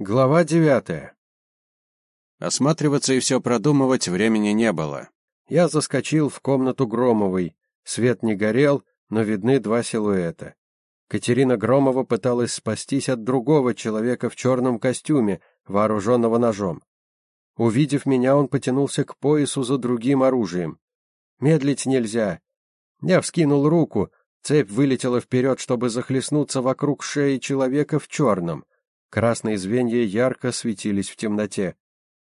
Глава девятая. Осматриваться и все продумывать времени не было. Я заскочил в комнату Громовой. Свет не горел, но видны два силуэта. Катерина Громова пыталась спастись от другого человека в черном костюме, вооруженного ножом. Увидев меня, он потянулся к поясу за другим оружием. Медлить нельзя. Я вскинул руку, цепь вылетела вперед, чтобы захлестнуться вокруг шеи человека в черном. Красные звенья ярко светились в темноте.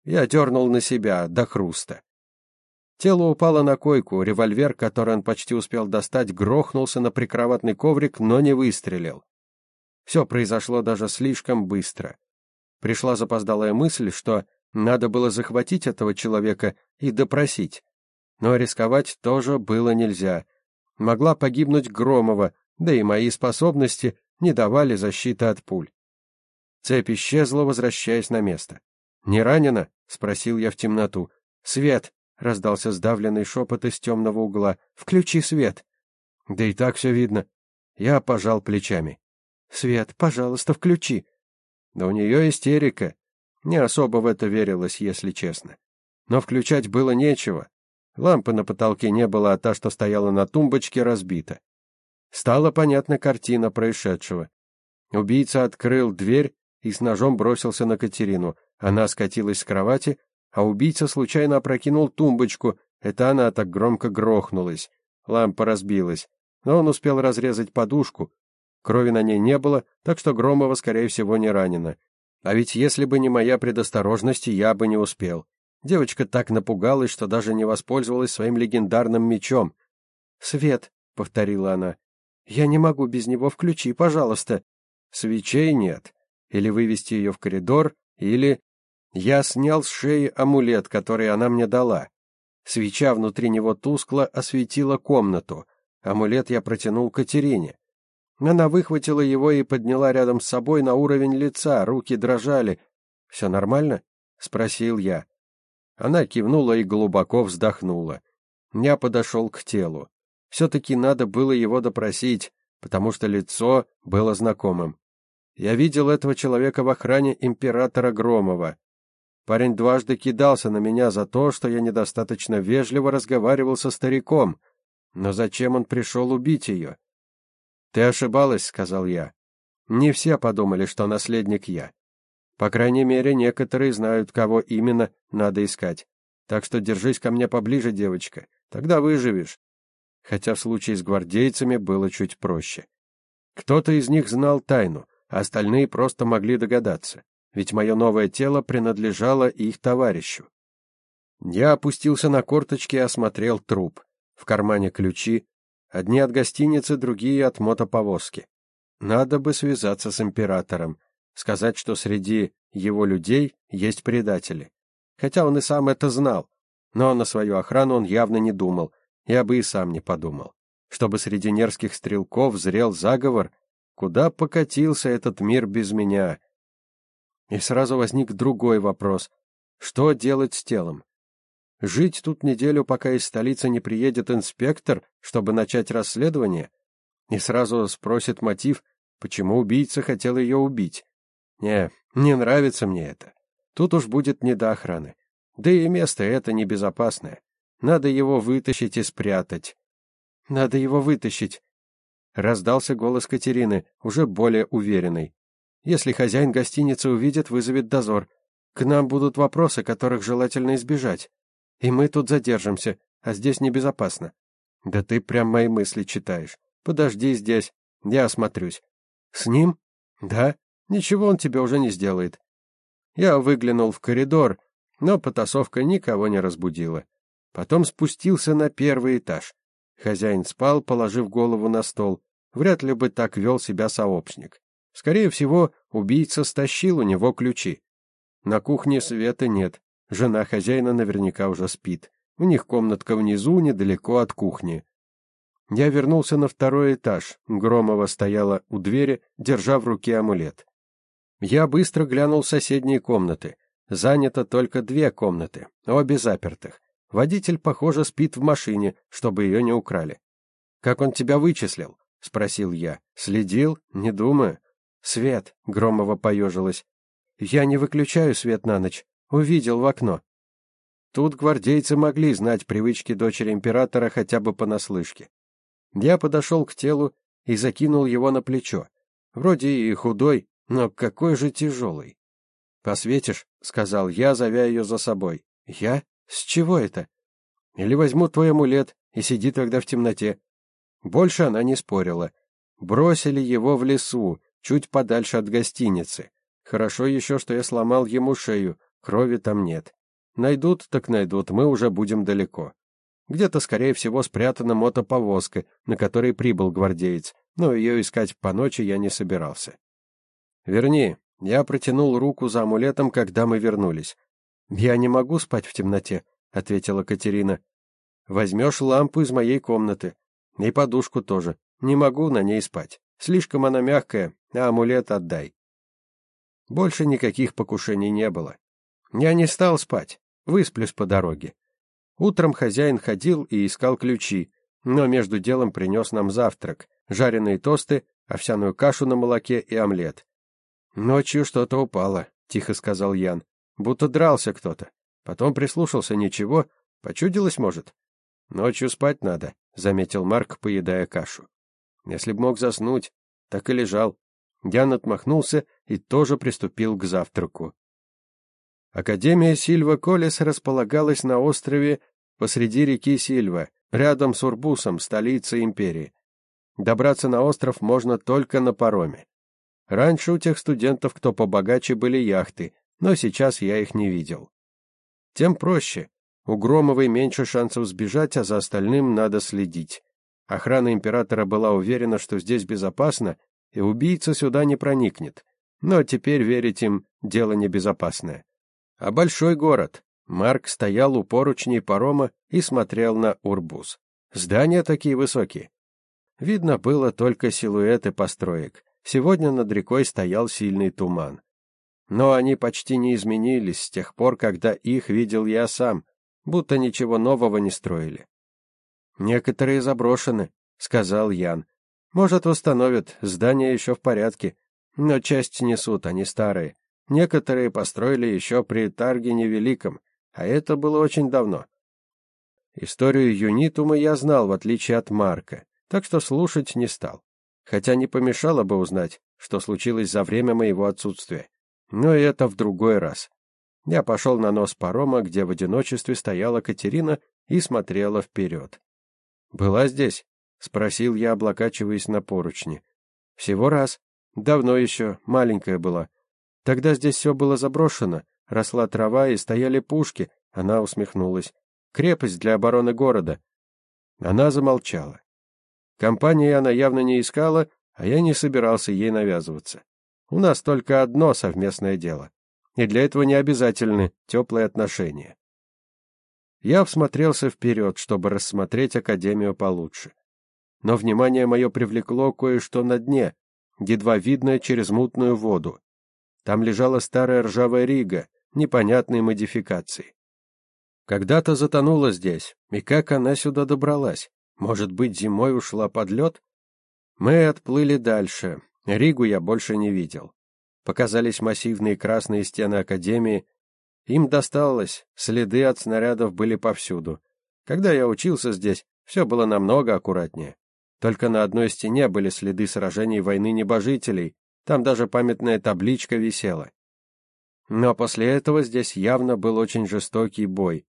Я дернул на себя до хруста. Тело упало на койку, револьвер, который он почти успел достать, грохнулся на прикроватный коврик, но не выстрелил. Все произошло даже слишком быстро. Пришла запоздалая мысль, что надо было захватить этого человека и допросить. Но рисковать тоже было нельзя. Могла погибнуть Громова, да и мои способности не давали защиты от пуль. Цепь исчезла, возвращаясь на место. «Не ранена?» — спросил я в темноту. «Свет!» — раздался сдавленный шепот из темного угла. «Включи свет!» «Да и так все видно». Я пожал плечами. «Свет, пожалуйста, включи!» Да у нее истерика. Не особо в это верилось, если честно. Но включать было нечего. Лампы на потолке не было, а та, что стояла на тумбочке, разбита. Стала понятна картина происшедшего. Убийца открыл дверь и с ножом бросился на Катерину. Она скатилась с кровати, а убийца случайно опрокинул тумбочку. Это она так громко грохнулась. Лампа разбилась. Но он успел разрезать подушку. Крови на ней не было, так что Громова, скорее всего, не ранена. А ведь если бы не моя предосторожность, я бы не успел. Девочка так напугалась, что даже не воспользовалась своим легендарным мечом. «Свет», — повторила она, — «я не могу без него, включи, пожалуйста». «Свечей нет», или вывести ее в коридор, или... Я снял с шеи амулет, который она мне дала. Свеча внутри него тускло осветила комнату. Амулет я протянул Катерине. Она выхватила его и подняла рядом с собой на уровень лица, руки дрожали. «Все нормально?» — спросил я. Она кивнула и глубоко вздохнула. Я подошел к телу. Все-таки надо было его допросить, потому что лицо было знакомым. Я видел этого человека в охране императора Громова. Парень дважды кидался на меня за то, что я недостаточно вежливо разговаривал со стариком. Но зачем он пришел убить ее? «Ты ошибалась», — сказал я. «Не все подумали, что наследник я. По крайней мере, некоторые знают, кого именно надо искать. Так что держись ко мне поближе, девочка, тогда выживешь». Хотя в случае с гвардейцами было чуть проще. Кто-то из них знал тайну, а остальные просто могли догадаться, ведь мое новое тело принадлежало их товарищу. Я опустился на корточки и осмотрел труп. В кармане ключи, одни от гостиницы, другие от мотоповозки. Надо бы связаться с императором, сказать, что среди его людей есть предатели. Хотя он и сам это знал, но на свою охрану он явно не думал, я бы и сам не подумал. Чтобы среди нерских стрелков зрел заговор, Куда покатился этот мир без меня? И сразу возник другой вопрос. Что делать с телом? Жить тут неделю, пока из столицы не приедет инспектор, чтобы начать расследование? И сразу спросит мотив, почему убийца хотел ее убить? Не, не нравится мне это. Тут уж будет не до охраны. Да и место это небезопасное. Надо его вытащить и спрятать. Надо его вытащить, Раздался голос Катерины, уже более уверенный. Если хозяин гостиницы увидит, вызовет дозор. К нам будут вопросы, которых желательно избежать. И мы тут задержимся, а здесь небезопасно. Да ты прям мои мысли читаешь. Подожди здесь, я осмотрюсь. С ним? Да, ничего он тебе уже не сделает. Я выглянул в коридор, но потасовка никого не разбудила. Потом спустился на первый этаж. Хозяин спал, положив голову на стол. Вряд ли бы так вел себя сообщник. Скорее всего, убийца стащил у него ключи. На кухне света нет. Жена хозяина наверняка уже спит. У них комнатка внизу, недалеко от кухни. Я вернулся на второй этаж. Громова стояла у двери, держа в руке амулет. Я быстро глянул соседние комнаты. Занято только две комнаты, обе запертых. Водитель, похоже, спит в машине, чтобы ее не украли. Как он тебя вычислил? спросил я. Следил? Не думаю. Свет, Громова поежилась. Я не выключаю свет на ночь. Увидел в окно. Тут гвардейцы могли знать привычки дочери императора хотя бы понаслышке. Я подошел к телу и закинул его на плечо. Вроде и худой, но какой же тяжелый. «Посветишь?» — сказал я, зовя ее за собой. «Я? С чего это?» «Или возьму твой амулет и сиди тогда в темноте». Больше она не спорила. Бросили его в лесу, чуть подальше от гостиницы. Хорошо еще, что я сломал ему шею, крови там нет. Найдут, так найдут, мы уже будем далеко. Где-то, скорее всего, спрятана мотоповозка, на которой прибыл гвардеец, но ее искать по ночи я не собирался. «Верни», я протянул руку за амулетом, когда мы вернулись. «Я не могу спать в темноте», — ответила Катерина. «Возьмешь лампу из моей комнаты. И подушку тоже. Не могу на ней спать. Слишком она мягкая, а амулет отдай». Больше никаких покушений не было. Я не стал спать. Высплюсь по дороге. Утром хозяин ходил и искал ключи, но между делом принес нам завтрак, жареные тосты, овсяную кашу на молоке и омлет. «Ночью что-то упало», — тихо сказал Ян. «Будто дрался кто-то. Потом прислушался, ничего. Почудилось, может?» «Ночью спать надо», — заметил Марк, поедая кашу. «Если б мог заснуть, так и лежал». Ян отмахнулся и тоже приступил к завтраку. Академия Сильва Колес располагалась на острове посреди реки Сильва, рядом с Урбусом, столицей империи. Добраться на остров можно только на пароме. Раньше у тех студентов, кто побогаче, были яхты, но сейчас я их не видел. Тем проще. У Громовой меньше шансов сбежать, а за остальным надо следить. Охрана императора была уверена, что здесь безопасно, и убийца сюда не проникнет. Но теперь верить им — дело небезопасное а большой город. Марк стоял у поручней парома и смотрел на Урбус. Здания такие высокие. Видно было только силуэты построек. Сегодня над рекой стоял сильный туман. Но они почти не изменились с тех пор, когда их видел я сам, будто ничего нового не строили. «Некоторые заброшены», — сказал Ян. «Может, восстановят, здания еще в порядке, но часть несут, они старые. Некоторые построили еще при Таргине Великом, а это было очень давно. Историю Юнитума я знал, в отличие от Марка, так что слушать не стал. Хотя не помешало бы узнать, что случилось за время моего отсутствия. Но это в другой раз. Я пошел на нос парома, где в одиночестве стояла Катерина и смотрела вперед. «Была здесь?» — спросил я, облокачиваясь на поручни. «Всего раз. Давно еще, маленькая была. Тогда здесь все было заброшено, росла трава и стояли пушки, она усмехнулась. Крепость для обороны города. Она замолчала. Компании она явно не искала, а я не собирался ей навязываться. У нас только одно совместное дело. И для этого не обязательны теплые отношения. Я всмотрелся вперед, чтобы рассмотреть Академию получше. Но внимание мое привлекло кое-что на дне, едва видное через мутную воду. Там лежала старая ржавая рига, непонятной модификации. Когда-то затонула здесь, и как она сюда добралась? Может быть, зимой ушла под лед? Мы отплыли дальше. Ригу я больше не видел. Показались массивные красные стены Академии. Им досталось, следы от снарядов были повсюду. Когда я учился здесь, все было намного аккуратнее. Только на одной стене были следы сражений войны небожителей, там даже памятная табличка висела. Но после этого здесь явно был очень жестокий бой.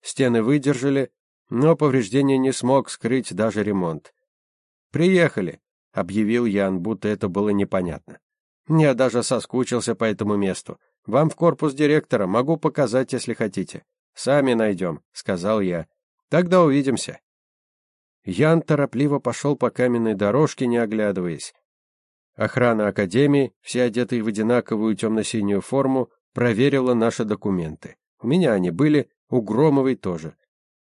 Стены выдержали, но повреждения не смог скрыть даже ремонт. «Приехали», — объявил Ян, будто это было непонятно. «Я даже соскучился по этому месту. Вам в корпус директора могу показать, если хотите. Сами найдем», — сказал я. «Тогда увидимся». Ян торопливо пошел по каменной дорожке, не оглядываясь. Охрана Академии, все одетые в одинаковую темно-синюю форму, проверила наши документы. У меня они были, у Громовой тоже.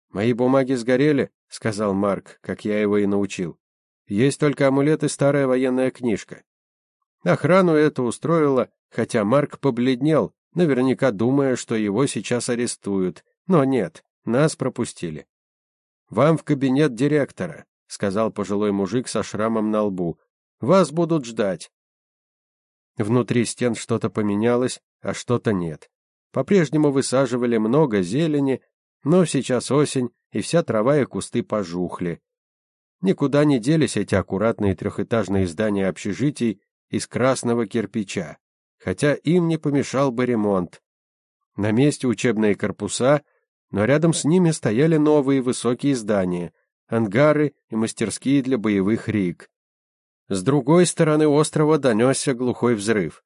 «Мои бумаги сгорели», — сказал Марк, как я его и научил. «Есть только амулет и старая военная книжка». Охрану это устроило, хотя Марк побледнел, наверняка думая, что его сейчас арестуют. Но нет, нас пропустили. «Вам в кабинет директора», — сказал пожилой мужик со шрамом на лбу, вас будут ждать. Внутри стен что-то поменялось, а что-то нет. По-прежнему высаживали много зелени, но сейчас осень, и вся трава и кусты пожухли. Никуда не делись эти аккуратные трехэтажные здания общежитий из красного кирпича, хотя им не помешал бы ремонт. На месте учебные корпуса, но рядом с ними стояли новые высокие здания, ангары и мастерские для боевых риг. С другой стороны острова донесся глухой взрыв.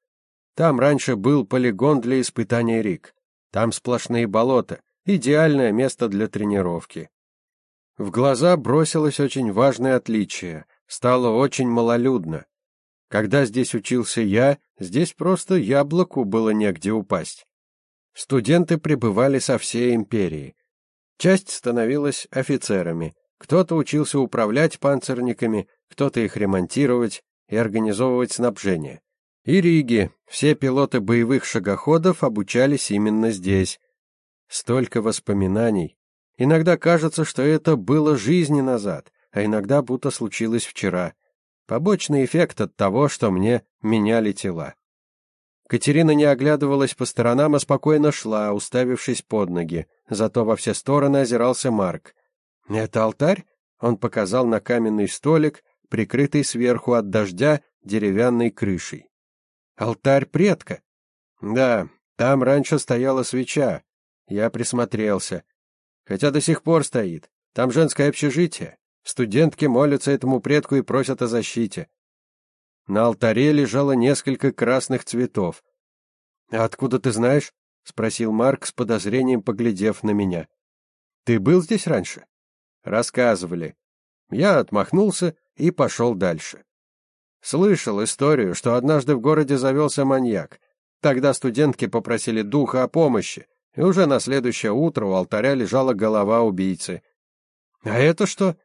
Там раньше был полигон для испытания риг. Там сплошные болота, идеальное место для тренировки. В глаза бросилось очень важное отличие. Стало очень малолюдно. Когда здесь учился я, здесь просто яблоку было негде упасть. Студенты прибывали со всей империи. Часть становилась офицерами, кто-то учился управлять панцирниками, кто-то их ремонтировать и организовывать снабжение. И Риги, все пилоты боевых шагоходов обучались именно здесь. Столько воспоминаний. Иногда кажется, что это было жизни назад, а иногда будто случилось вчера. Побочный эффект от того, что мне меняли тела. Катерина не оглядывалась по сторонам, а спокойно шла, уставившись под ноги. Зато во все стороны озирался Марк. «Это алтарь?» Он показал на каменный столик, прикрытый сверху от дождя деревянной крышей. «Алтарь предка?» «Да, там раньше стояла свеча. Я присмотрелся. Хотя до сих пор стоит. Там женское общежитие. Студентки молятся этому предку и просят о защите. На алтаре лежало несколько красных цветов. «А откуда ты знаешь?» — спросил Марк с подозрением, поглядев на меня. «Ты был здесь раньше?» Рассказывали. Я отмахнулся и пошел дальше. Слышал историю, что однажды в городе завелся маньяк. Тогда студентки попросили духа о помощи, и уже на следующее утро у алтаря лежала голова убийцы. «А это что?»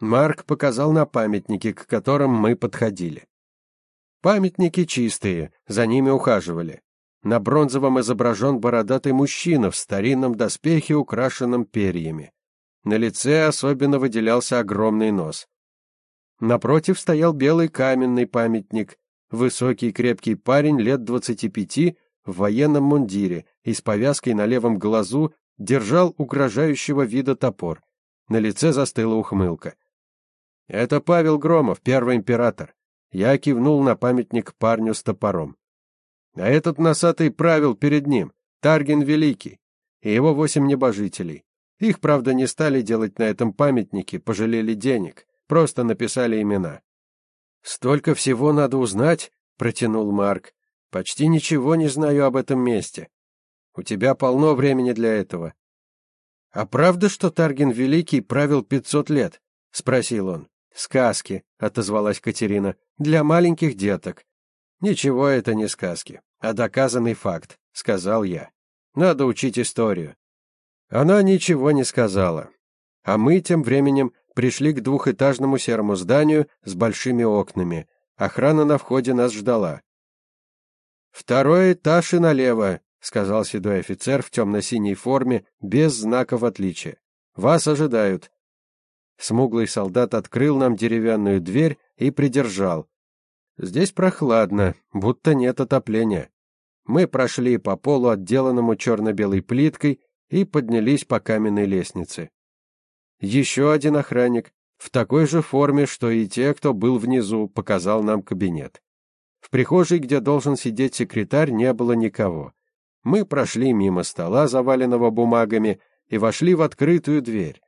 Марк показал на памятники, к которым мы подходили. Памятники чистые, за ними ухаживали. На бронзовом изображен бородатый мужчина в старинном доспехе, украшенном перьями. На лице особенно выделялся огромный нос. Напротив стоял белый каменный памятник, высокий крепкий парень лет двадцати пяти в военном мундире и с повязкой на левом глазу держал угрожающего вида топор. На лице застыла ухмылка. Это Павел Громов, первый император. Я кивнул на памятник парню с топором. А этот носатый правил перед ним, Тарген Великий, и его восемь небожителей. Их, правда, не стали делать на этом памятнике, пожалели денег, просто написали имена. «Столько всего надо узнать», — протянул Марк. «Почти ничего не знаю об этом месте. У тебя полно времени для этого». «А правда, что Тарген Великий правил пятьсот лет?» — спросил он. «Сказки», — отозвалась Катерина, — «для маленьких деток». «Ничего это не сказки, а доказанный факт», — сказал я. «Надо учить историю. Она ничего не сказала. А мы тем временем пришли к двухэтажному серому зданию с большими окнами. Охрана на входе нас ждала. «Второй этаж и налево», — сказал седой офицер в темно-синей форме, без знаков отличия. «Вас ожидают». Смуглый солдат открыл нам деревянную дверь и придержал. Здесь прохладно, будто нет отопления. Мы прошли по полу, отделанному черно-белой плиткой, и поднялись по каменной лестнице. Еще один охранник, в такой же форме, что и те, кто был внизу, показал нам кабинет. В прихожей, где должен сидеть секретарь, не было никого. Мы прошли мимо стола, заваленного бумагами, и вошли в открытую дверь.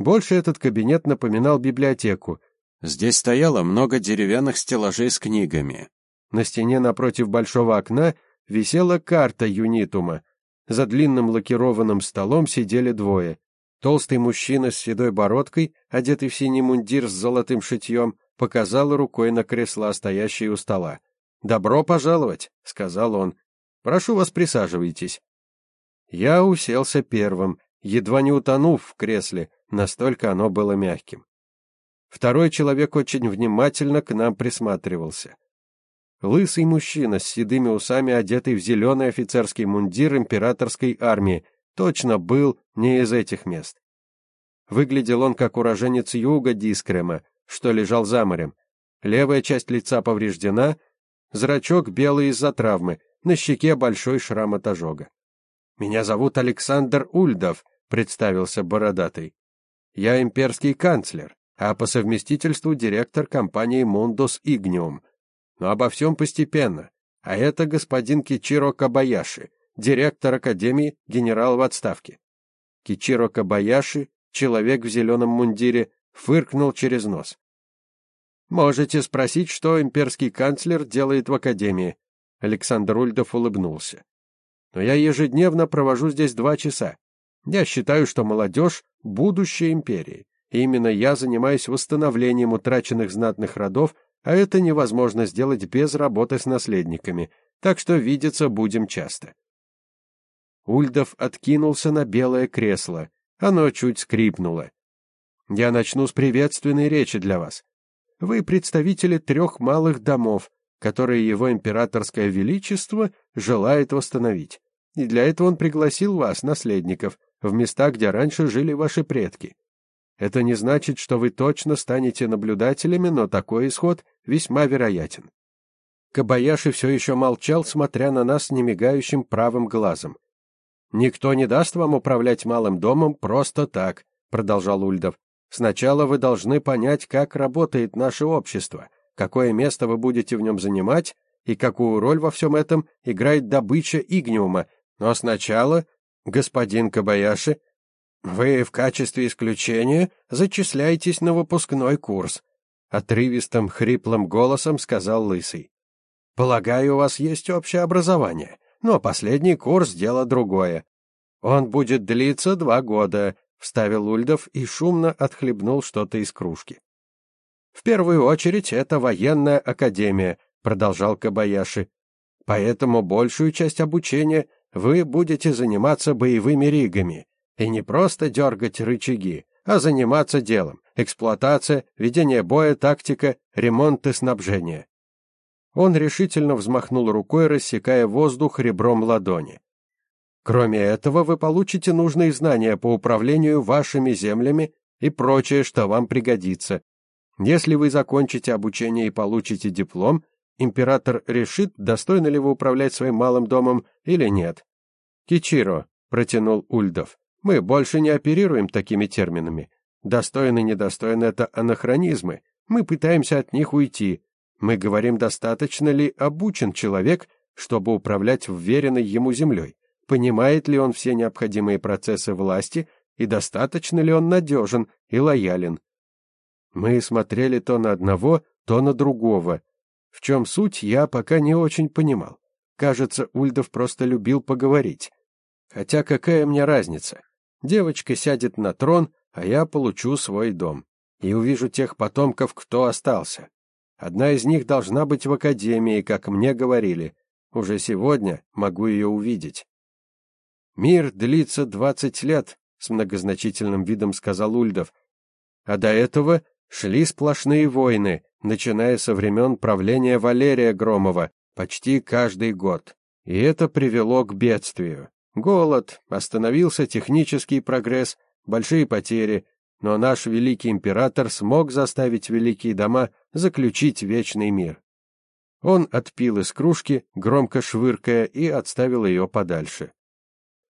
Больше этот кабинет напоминал библиотеку. Здесь стояло много деревянных стеллажей с книгами. На стене напротив большого окна висела карта Юнитума, за длинным лакированным столом сидели двое. Толстый мужчина с седой бородкой, одетый в синий мундир с золотым шитьем, показал рукой на кресла, стоящие у стола. «Добро пожаловать», — сказал он. «Прошу вас, присаживайтесь». Я уселся первым, едва не утонув в кресле, настолько оно было мягким. Второй человек очень внимательно к нам присматривался. Лысый мужчина с седыми усами, одетый в зеленый офицерский мундир императорской армии, точно был не из этих мест. Выглядел он как уроженец юга Дискрема, что лежал за морем. Левая часть лица повреждена, зрачок белый из-за травмы, на щеке большой шрам от ожога. «Меня зовут Александр Ульдов», — представился бородатый. «Я имперский канцлер, а по совместительству директор компании «Мундус Игниум». Но обо всем постепенно. А это господин Кичиро Кабаяши, директор Академии, генерал в отставке. Кичиро Кабаяши, человек в зеленом мундире, фыркнул через нос. Можете спросить, что имперский канцлер делает в академии. Александр Ульдов улыбнулся. Но я ежедневно провожу здесь два часа. Я считаю, что молодежь — будущее империи. И именно я занимаюсь восстановлением утраченных знатных родов, а это невозможно сделать без работы с наследниками, так что видеться будем часто. Ульдов откинулся на белое кресло. Оно чуть скрипнуло. Я начну с приветственной речи для вас. Вы представители трех малых домов, которые его императорское величество желает восстановить. И для этого он пригласил вас, наследников, в места, где раньше жили ваши предки. Это не значит, что вы точно станете наблюдателями, но такой исход весьма вероятен. Кабаяши все еще молчал, смотря на нас немигающим правым глазом. «Никто не даст вам управлять малым домом просто так», — продолжал Ульдов. Сначала вы должны понять, как работает наше общество, какое место вы будете в нем занимать и какую роль во всем этом играет добыча игниума. Но сначала, господин Кабаяши, вы в качестве исключения зачисляетесь на выпускной курс, отрывистым хриплым голосом сказал лысый. Полагаю, у вас есть общее образование, но последний курс дело другое. Он будет длиться два года, вставил Ульдов и шумно отхлебнул что-то из кружки. В первую очередь это военная академия, продолжал Кабаяши. Поэтому большую часть обучения вы будете заниматься боевыми ригами и не просто дергать рычаги, а заниматься делом: эксплуатация, ведение боя, тактика, ремонт и снабжение. Он решительно взмахнул рукой, рассекая воздух ребром ладони. Кроме этого, вы получите нужные знания по управлению вашими землями и прочее, что вам пригодится. Если вы закончите обучение и получите диплом, император решит, достойно ли вы управлять своим малым домом или нет. Кичиро, протянул Ульдов. Мы больше не оперируем такими терминами. Достойно, недостойно это анахронизмы. Мы пытаемся от них уйти. Мы говорим, достаточно ли обучен человек, чтобы управлять вверенной ему землей понимает ли он все необходимые процессы власти и достаточно ли он надежен и лоялен. Мы смотрели то на одного, то на другого. В чем суть, я пока не очень понимал. Кажется, Ульдов просто любил поговорить. Хотя какая мне разница? Девочка сядет на трон, а я получу свой дом. И увижу тех потомков, кто остался. Одна из них должна быть в академии, как мне говорили. Уже сегодня могу ее увидеть. Мир длится двадцать лет, с многозначительным видом сказал Ульдов. А до этого шли сплошные войны, начиная со времен правления Валерия Громова, почти каждый год. И это привело к бедствию. Голод, остановился технический прогресс, большие потери, но наш великий император смог заставить великие дома заключить вечный мир. Он отпил из кружки, громко швыркая, и отставил ее подальше.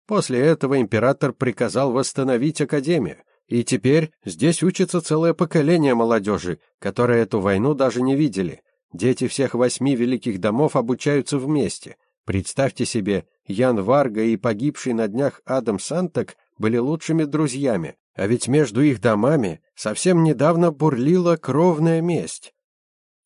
После этого император приказал восстановить академию, и теперь здесь учится целое поколение молодежи, которые эту войну даже не видели. Дети всех восьми великих домов обучаются вместе. Представьте себе, Ян Варга и погибший на днях Адам Сантак были лучшими друзьями, а ведь между их домами совсем недавно бурлила кровная месть.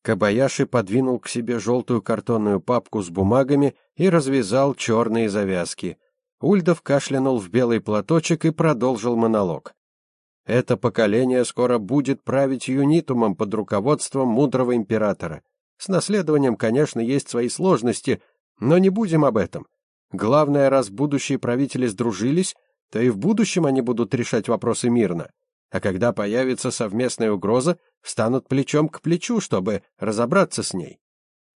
Кабаяши подвинул к себе желтую картонную папку с бумагами и развязал черные завязки. Ульдов кашлянул в белый платочек и продолжил монолог. Это поколение скоро будет править юнитумом под руководством мудрого императора. С наследованием, конечно, есть свои сложности, но не будем об этом. Главное, раз будущие правители сдружились, то и в будущем они будут решать вопросы мирно. А когда появится совместная угроза, встанут плечом к плечу, чтобы разобраться с ней.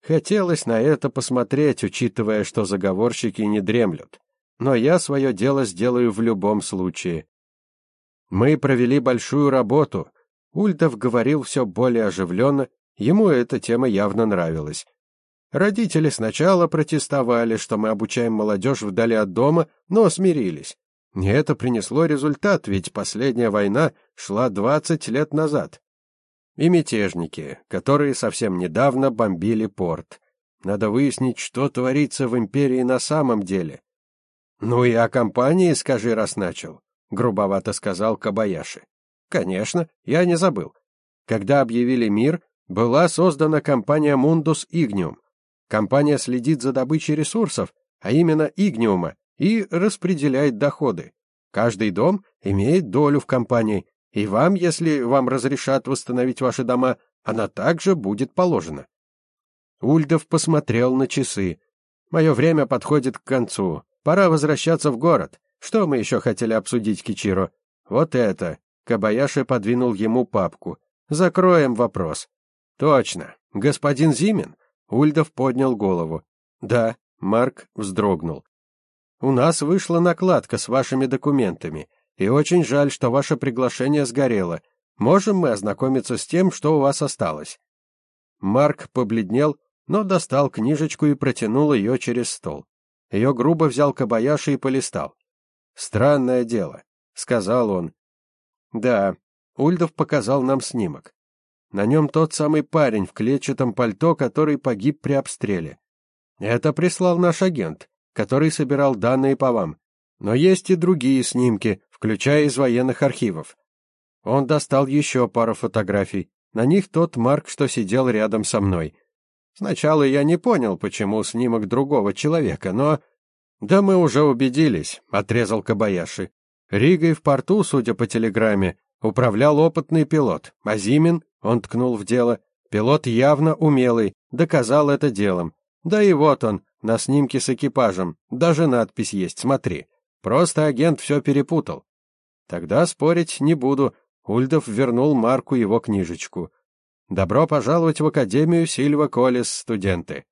Хотелось на это посмотреть, учитывая, что заговорщики не дремлют но я свое дело сделаю в любом случае. Мы провели большую работу. Ульдов говорил все более оживленно, ему эта тема явно нравилась. Родители сначала протестовали, что мы обучаем молодежь вдали от дома, но смирились. И это принесло результат, ведь последняя война шла 20 лет назад. И мятежники, которые совсем недавно бомбили порт. Надо выяснить, что творится в империи на самом деле. Ну и о компании скажи, раз начал, грубовато сказал Кабаяши. Конечно, я не забыл. Когда объявили мир, была создана компания Mundus Ignium. Компания следит за добычей ресурсов, а именно игниума, и распределяет доходы. Каждый дом имеет долю в компании, и вам, если вам разрешат восстановить ваши дома, она также будет положена. Ульдов посмотрел на часы. Мое время подходит к концу. Пора возвращаться в город. Что мы еще хотели обсудить, Кичиро? Вот это. Кабаяши подвинул ему папку. Закроем вопрос. Точно. Господин Зимин? Ульдов поднял голову. Да, Марк вздрогнул. У нас вышла накладка с вашими документами, и очень жаль, что ваше приглашение сгорело. Можем мы ознакомиться с тем, что у вас осталось?» Марк побледнел, но достал книжечку и протянул ее через стол. Ее грубо взял Кабаяши и полистал. «Странное дело», — сказал он. «Да», — Ульдов показал нам снимок. На нем тот самый парень в клетчатом пальто, который погиб при обстреле. Это прислал наш агент который собирал данные по вам. Но есть и другие снимки, включая из военных архивов. Он достал еще пару фотографий. На них тот Марк, что сидел рядом со мной. Сначала я не понял, почему снимок другого человека, но... Да мы уже убедились, отрезал Кабаяши. Ригой в порту, судя по телеграмме, управлял опытный пилот, а он ткнул в дело, пилот явно умелый, доказал это делом. Да и вот он, на снимке с экипажем. Даже надпись есть, смотри. Просто агент все перепутал. Тогда спорить не буду. Ульдов вернул Марку его книжечку. Добро пожаловать в Академию Сильва Колес, студенты.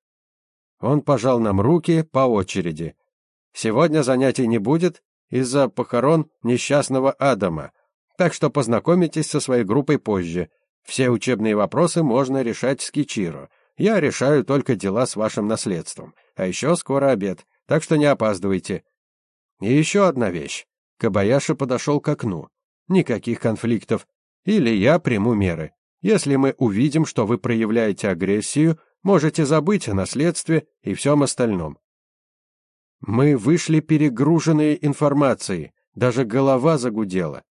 Он пожал нам руки по очереди. Сегодня занятий не будет из-за похорон несчастного Адама, так что познакомитесь со своей группой позже. Все учебные вопросы можно решать с Кичиро. Я решаю только дела с вашим наследством. А еще скоро обед, так что не опаздывайте. И еще одна вещь. Кабаяши подошел к окну. Никаких конфликтов. Или я приму меры. Если мы увидим, что вы проявляете агрессию, можете забыть о наследстве и всем остальном. Мы вышли перегруженные информацией, даже голова загудела.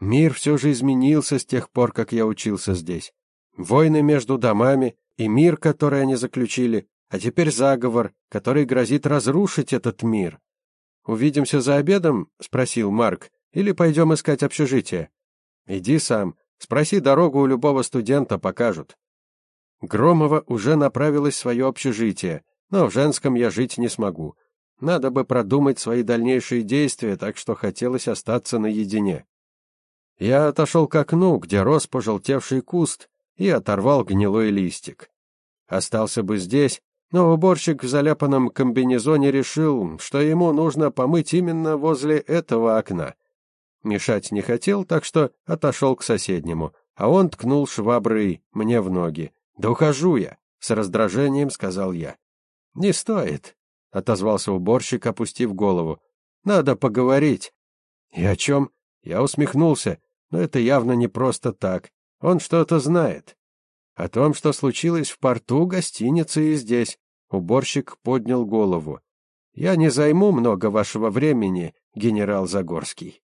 Мир все же изменился с тех пор, как я учился здесь. Войны между домами, и мир, который они заключили, а теперь заговор, который грозит разрушить этот мир. Увидимся за обедом, спросил Марк, или пойдем искать общежитие? Иди сам, спроси дорогу у любого студента, покажут. Громова уже направилась в свое общежитие, но в женском я жить не смогу. Надо бы продумать свои дальнейшие действия, так что хотелось остаться наедине. Я отошел к окну, где рос пожелтевший куст, и оторвал гнилой листик. Остался бы здесь, но уборщик в заляпанном комбинезоне решил, что ему нужно помыть именно возле этого окна. Мешать не хотел, так что отошел к соседнему, а он ткнул шваброй мне в ноги. «Да ухожу я!» — с раздражением сказал я. «Не стоит», — отозвался уборщик, опустив голову. «Надо поговорить». «И о чем?» Я усмехнулся, но это явно не просто так. Он что-то знает. О том, что случилось в порту, гостинице и здесь. Уборщик поднял голову. Я не займу много вашего времени, генерал Загорский.